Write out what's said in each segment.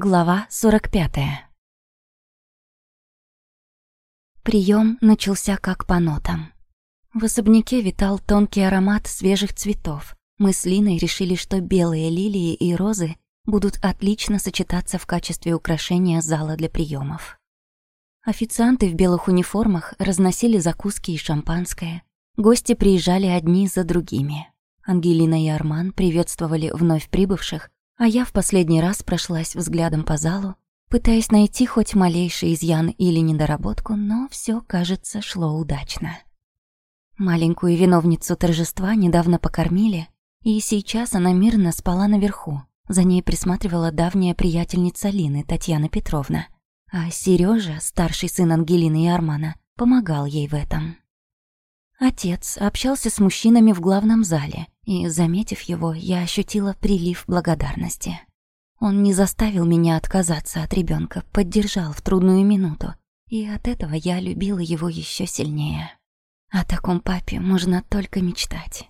Глава 45 Прием начался как по нотам. В особняке витал тонкий аромат свежих цветов. Мы с Линой решили, что белые лилии и розы будут отлично сочетаться в качестве украшения зала для приемов. Официанты в белых униформах разносили закуски и шампанское. Гости приезжали одни за другими. Ангелина и Арман приветствовали вновь прибывших, а я в последний раз прошлась взглядом по залу, пытаясь найти хоть малейший изъян или недоработку, но все, кажется, шло удачно. Маленькую виновницу торжества недавно покормили, и сейчас она мирно спала наверху. За ней присматривала давняя приятельница Лины, Татьяна Петровна. А Сережа, старший сын Ангелины и Армана, помогал ей в этом. Отец общался с мужчинами в главном зале, и, заметив его, я ощутила прилив благодарности. Он не заставил меня отказаться от ребенка, поддержал в трудную минуту, и от этого я любила его еще сильнее. О таком папе можно только мечтать.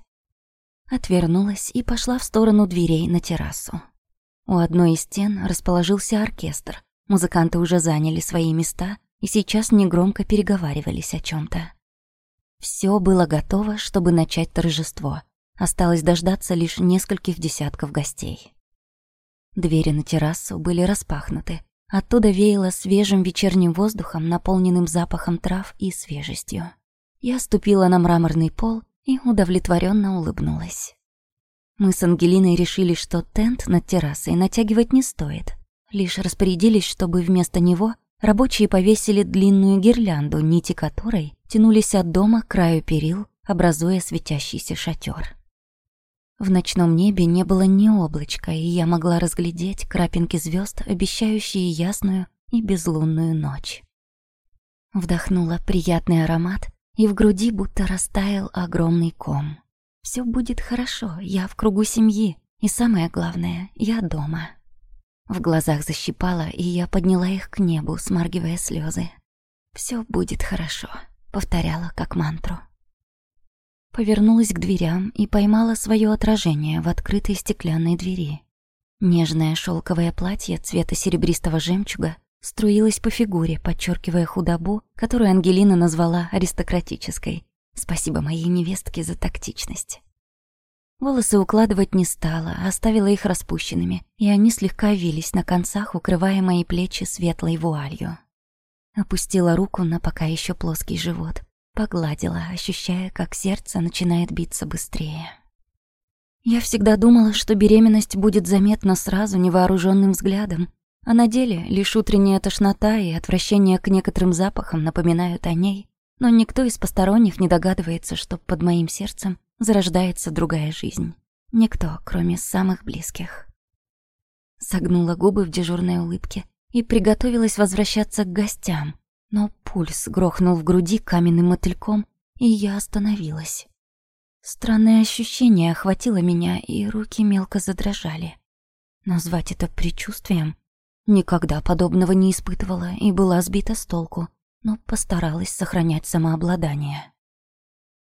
Отвернулась и пошла в сторону дверей на террасу. У одной из стен расположился оркестр. Музыканты уже заняли свои места и сейчас негромко переговаривались о чем то все было готово, чтобы начать торжество. Осталось дождаться лишь нескольких десятков гостей. Двери на террасу были распахнуты. Оттуда веяло свежим вечерним воздухом, наполненным запахом трав и свежестью. Я ступила на мраморный пол и удовлетворенно улыбнулась. Мы с Ангелиной решили, что тент над террасой натягивать не стоит. Лишь распорядились, чтобы вместо него рабочие повесили длинную гирлянду, нити которой тянулись от дома к краю перил, образуя светящийся шатер. В ночном небе не было ни облачка, и я могла разглядеть крапинки звезд, обещающие ясную и безлунную ночь. Вдохнула приятный аромат, и в груди будто растаял огромный ком. Все будет хорошо, я в кругу семьи, и самое главное, я дома. В глазах защипала, и я подняла их к небу, смаргивая слезы. Все будет хорошо повторяла как мантру. Повернулась к дверям и поймала свое отражение в открытой стеклянной двери. Нежное шелковое платье цвета серебристого жемчуга струилось по фигуре, подчеркивая худобу, которую Ангелина назвала аристократической. Спасибо моей невестке за тактичность. Волосы укладывать не стала, оставила их распущенными, и они слегка вились на концах, укрывая мои плечи светлой вуалью. Опустила руку на пока еще плоский живот. Погладила, ощущая, как сердце начинает биться быстрее. Я всегда думала, что беременность будет заметна сразу невооруженным взглядом, а на деле лишь утренняя тошнота и отвращение к некоторым запахам напоминают о ней, но никто из посторонних не догадывается, что под моим сердцем зарождается другая жизнь. Никто, кроме самых близких. Согнула губы в дежурной улыбке и приготовилась возвращаться к гостям, но пульс грохнул в груди каменным мотыльком, и я остановилась. Странное ощущение охватило меня, и руки мелко задрожали. Назвать это предчувствием? Никогда подобного не испытывала и была сбита с толку, но постаралась сохранять самообладание.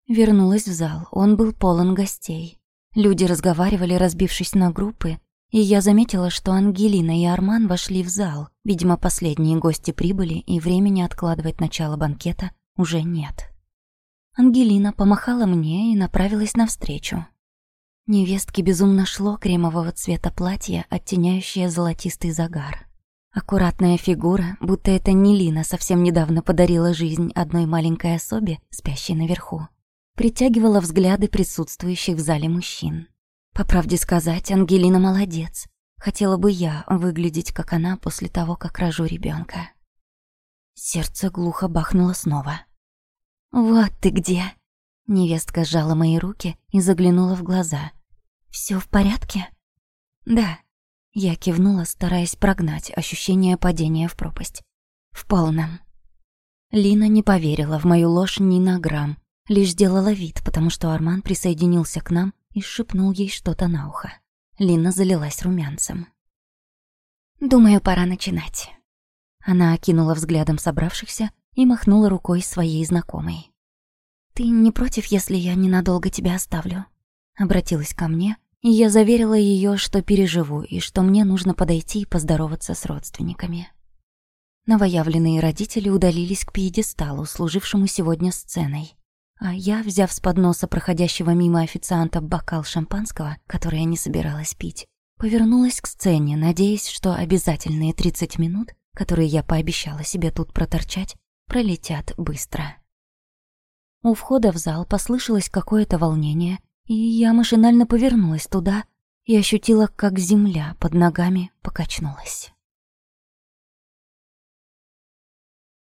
Вернулась в зал, он был полон гостей. Люди разговаривали, разбившись на группы, и я заметила, что Ангелина и Арман вошли в зал. Видимо, последние гости прибыли, и времени откладывать начало банкета уже нет. Ангелина помахала мне и направилась навстречу. Невестке безумно шло кремового цвета платье, оттеняющее золотистый загар. Аккуратная фигура, будто это не Лина совсем недавно подарила жизнь одной маленькой особе, спящей наверху, притягивала взгляды присутствующих в зале мужчин. По правде сказать, Ангелина молодец. Хотела бы я выглядеть, как она, после того, как рожу ребенка. Сердце глухо бахнуло снова. «Вот ты где!» Невестка сжала мои руки и заглянула в глаза. Все в порядке?» «Да». Я кивнула, стараясь прогнать ощущение падения в пропасть. «В полном». Лина не поверила в мою ложь ни на грамм, лишь сделала вид, потому что Арман присоединился к нам и шепнул ей что-то на ухо. Лина залилась румянцем. «Думаю, пора начинать». Она окинула взглядом собравшихся и махнула рукой своей знакомой. «Ты не против, если я ненадолго тебя оставлю?» Обратилась ко мне, И я заверила ее, что переживу и что мне нужно подойти и поздороваться с родственниками. Новоявленные родители удалились к пьедесталу, служившему сегодня сценой. А я, взяв с подноса проходящего мимо официанта бокал шампанского, который я не собиралась пить, повернулась к сцене, надеясь, что обязательные 30 минут, которые я пообещала себе тут проторчать, пролетят быстро. У входа в зал послышалось какое-то волнение, и я машинально повернулась туда и ощутила, как земля под ногами покачнулась.